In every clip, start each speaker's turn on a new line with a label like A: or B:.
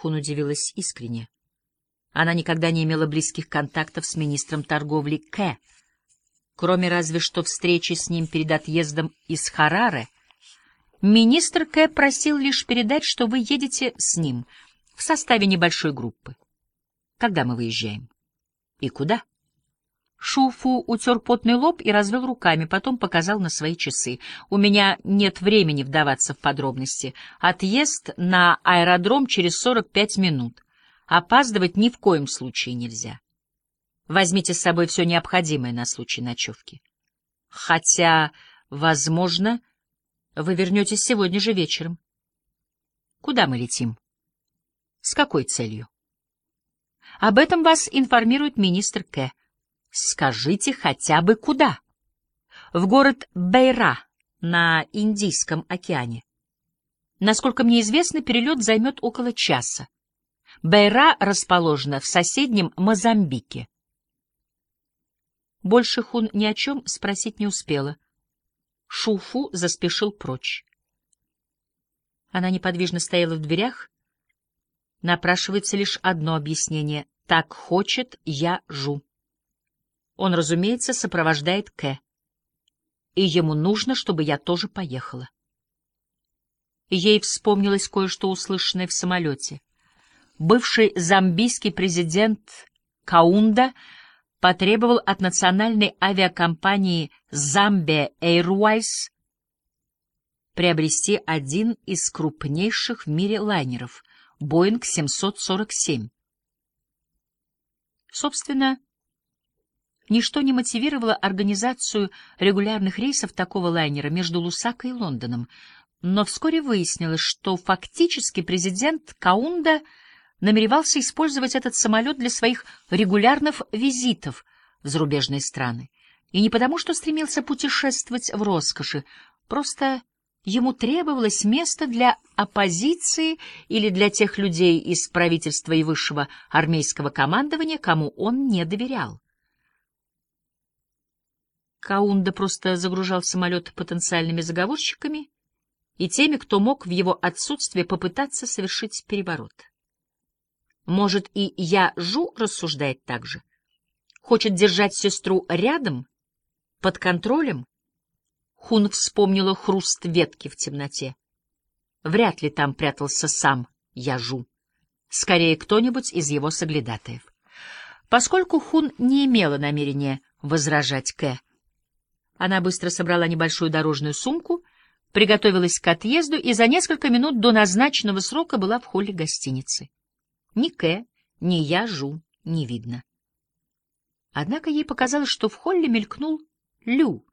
A: Хун удивилась искренне. Она никогда не имела близких контактов с министром торговли К, кроме разве что встречи с ним перед отъездом из Хараре. Министр К просил лишь передать, что вы едете с ним в составе небольшой группы. Когда мы выезжаем? И куда? Шуфу утер потный лоб и развел руками, потом показал на свои часы. «У меня нет времени вдаваться в подробности. Отъезд на аэродром через сорок пять минут. Опаздывать ни в коем случае нельзя. Возьмите с собой все необходимое на случай ночевки. Хотя, возможно, вы вернетесь сегодня же вечером. Куда мы летим? С какой целью? Об этом вас информирует министр К. Скажите хотя бы куда? В город Бейра на Индийском океане. Насколько мне известно, перелет займет около часа. Бейра расположена в соседнем Мозамбике. Больше Хун ни о чем спросить не успела. Шуфу заспешил прочь. Она неподвижно стояла в дверях. Напрашивается лишь одно объяснение. Так хочет я жу. Он, разумеется, сопровождает К. И ему нужно, чтобы я тоже поехала. Ей вспомнилось кое-что услышанное в самолете. Бывший замбийский президент Каунда потребовал от национальной авиакомпании Zambia Airways приобрести один из крупнейших в мире лайнеров — Boeing 747. Собственно, Ничто не мотивировало организацию регулярных рейсов такого лайнера между Лусако и Лондоном, но вскоре выяснилось, что фактически президент Каунда намеревался использовать этот самолет для своих регулярных визитов в зарубежные страны. И не потому, что стремился путешествовать в роскоши, просто ему требовалось место для оппозиции или для тех людей из правительства и высшего армейского командования, кому он не доверял. Каунда просто загружал самолет потенциальными заговорщиками и теми, кто мог в его отсутствие попытаться совершить переворот. Может, и я Жу рассуждает так же? Хочет держать сестру рядом, под контролем? Хун вспомнила хруст ветки в темноте. Вряд ли там прятался сам Яжу. Скорее, кто-нибудь из его соглядатаев. Поскольку Хун не имела намерения возражать Кэ, она быстро собрала небольшую дорожную сумку, приготовилась к отъезду и за несколько минут до назначенного срока была в холле гостиницы. Ни Кэ, ни я Жу не видно. Однако ей показалось, что в холле мелькнул Лю,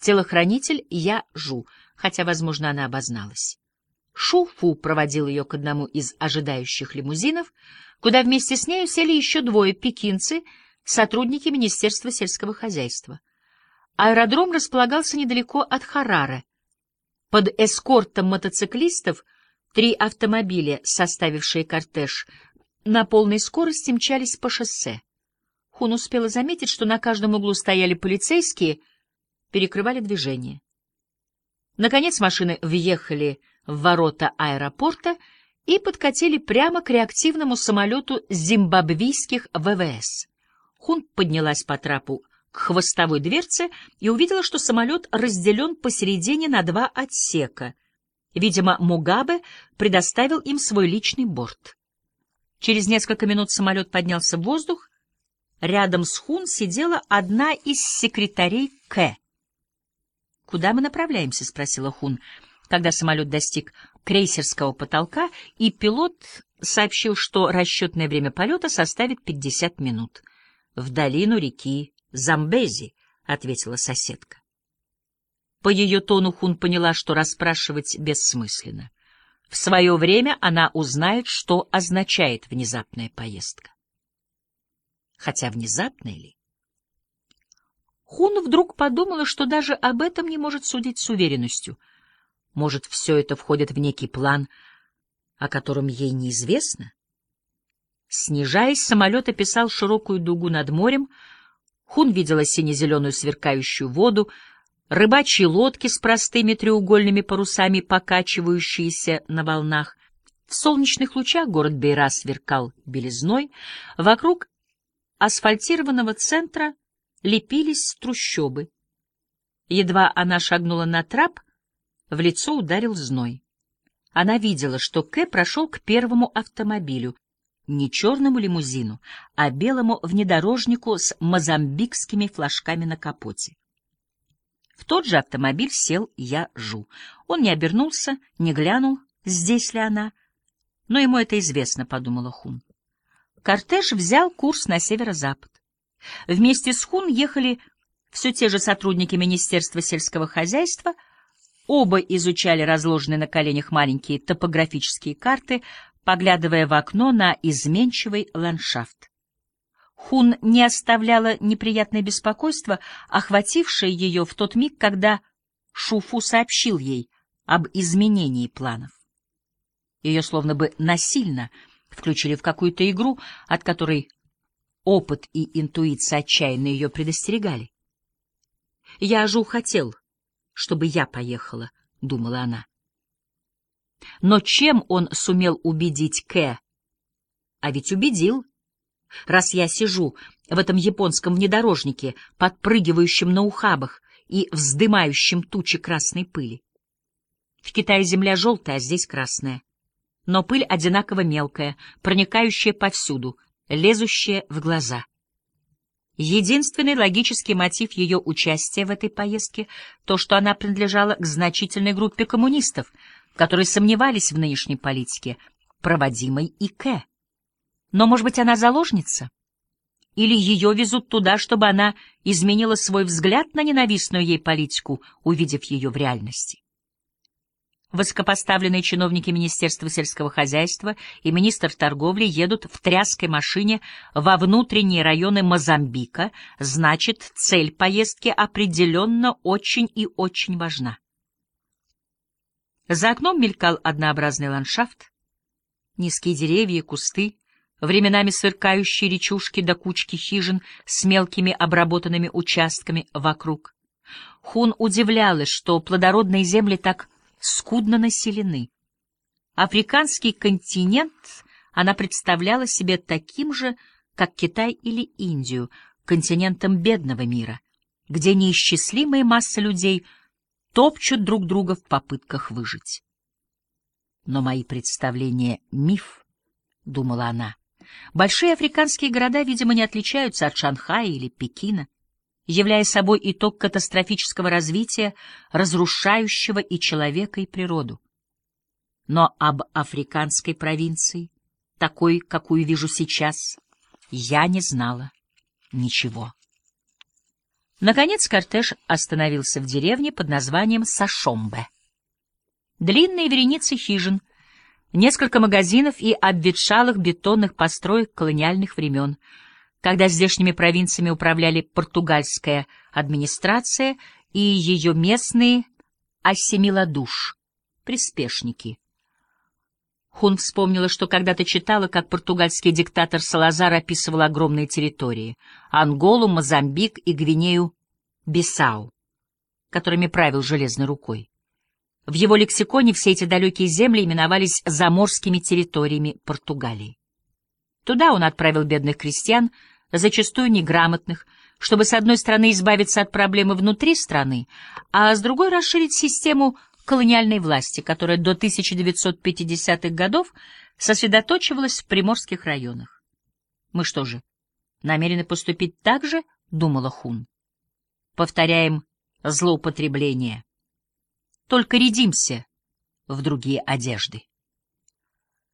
A: телохранитель Я Жу, хотя, возможно, она обозналась. Шу-Фу проводил ее к одному из ожидающих лимузинов, куда вместе с нею сели еще двое пекинцы, сотрудники Министерства сельского хозяйства. Аэродром располагался недалеко от Харара. Под эскортом мотоциклистов три автомобиля, составившие кортеж, на полной скорости мчались по шоссе. Хун успела заметить, что на каждом углу стояли полицейские, перекрывали движение. Наконец машины въехали в ворота аэропорта и подкатили прямо к реактивному самолету зимбабвийских ВВС. Хун поднялась по трапу хвостовой дверце и увидела, что самолет разделен посередине на два отсека. Видимо, Мугабе предоставил им свой личный борт. Через несколько минут самолет поднялся в воздух. Рядом с Хун сидела одна из секретарей К. «Куда мы направляемся?» — спросила Хун, когда самолет достиг крейсерского потолка, и пилот сообщил, что расчетное время полета составит 50 минут. В долину реки Замбези, — ответила соседка. По ее тону Хун поняла, что расспрашивать бессмысленно. В свое время она узнает, что означает внезапная поездка. Хотя внезапная ли? Хун вдруг подумала, что даже об этом не может судить с уверенностью. Может, все это входит в некий план, о котором ей неизвестно? Снижаясь, самолет описал широкую дугу над морем, Хун видела сине-зеленую сверкающую воду, рыбачьи лодки с простыми треугольными парусами, покачивающиеся на волнах. В солнечных лучах город Бейра сверкал белизной, вокруг асфальтированного центра лепились трущобы. Едва она шагнула на трап, в лицо ударил зной. Она видела, что Кэ прошел к первому автомобилю, не черному лимузину, а белому внедорожнику с мозамбикскими флажками на капоте. В тот же автомобиль сел я Жу. Он не обернулся, не глянул, здесь ли она. Но ему это известно, — подумала Хун. Кортеж взял курс на северо-запад. Вместе с Хун ехали все те же сотрудники Министерства сельского хозяйства. Оба изучали разложенные на коленях маленькие топографические карты, поглядывая в окно на изменчивый ландшафт. Хун не оставляла неприятное беспокойство, охватившее ее в тот миг, когда Шуфу сообщил ей об изменении планов. Ее словно бы насильно включили в какую-то игру, от которой опыт и интуиция отчаянно ее предостерегали. «Я же хотел, чтобы я поехала», — думала она. Но чем он сумел убедить Кэ? А ведь убедил раз я сижу в этом японском внедорожнике, подпрыгивающем на ухабах и вздымающем тучи красной пыли. В Китае земля желтая, а здесь красная. Но пыль одинаково мелкая, проникающая повсюду, лезущая в глаза. Единственный логический мотив ее участия в этой поездке — то, что она принадлежала к значительной группе коммунистов, которые сомневались в нынешней политике, проводимой ИК. Но, может быть, она заложница? Или ее везут туда, чтобы она изменила свой взгляд на ненавистную ей политику, увидев ее в реальности? Высокопоставленные чиновники Министерства сельского хозяйства и министр торговли едут в тряской машине во внутренние районы Мозамбика, значит, цель поездки определенно очень и очень важна. За окном мелькал однообразный ландшафт, низкие деревья, кусты, временами сверкающие речушки до кучки хижин с мелкими обработанными участками вокруг. Хун удивлялась, что плодородные земли так скудно населены. Африканский континент она представляла себе таким же, как Китай или Индию, континентом бедного мира, где неисчислимые массы людей топчут друг друга в попытках выжить. Но мои представления — миф, — думала она. Большие африканские города, видимо, не отличаются от Шанхая или Пекина, являя собой итог катастрофического развития, разрушающего и человека, и природу. Но об африканской провинции, такой, какую вижу сейчас, я не знала ничего. Наконец кортеж остановился в деревне под названием Сашомбе. Длинные вереницы хижин — несколько магазинов и обветшалых бетонных построек колониальных времен, когда здешними провинциями управляли португальская администрация и ее местные ассимиладуш, приспешники. Хун вспомнила, что когда-то читала, как португальский диктатор Салазар описывал огромные территории — Анголу, Мозамбик и Гвинею-Бисау, которыми правил железной рукой. В его лексиконе все эти далекие земли именовались заморскими территориями Португалии. Туда он отправил бедных крестьян, зачастую неграмотных, чтобы с одной стороны избавиться от проблемы внутри страны, а с другой расширить систему колониальной власти, которая до 1950-х годов сосредоточивалась в приморских районах. Мы что же, намерены поступить так же, думала Хун. Повторяем злоупотребление только рядимся в другие одежды.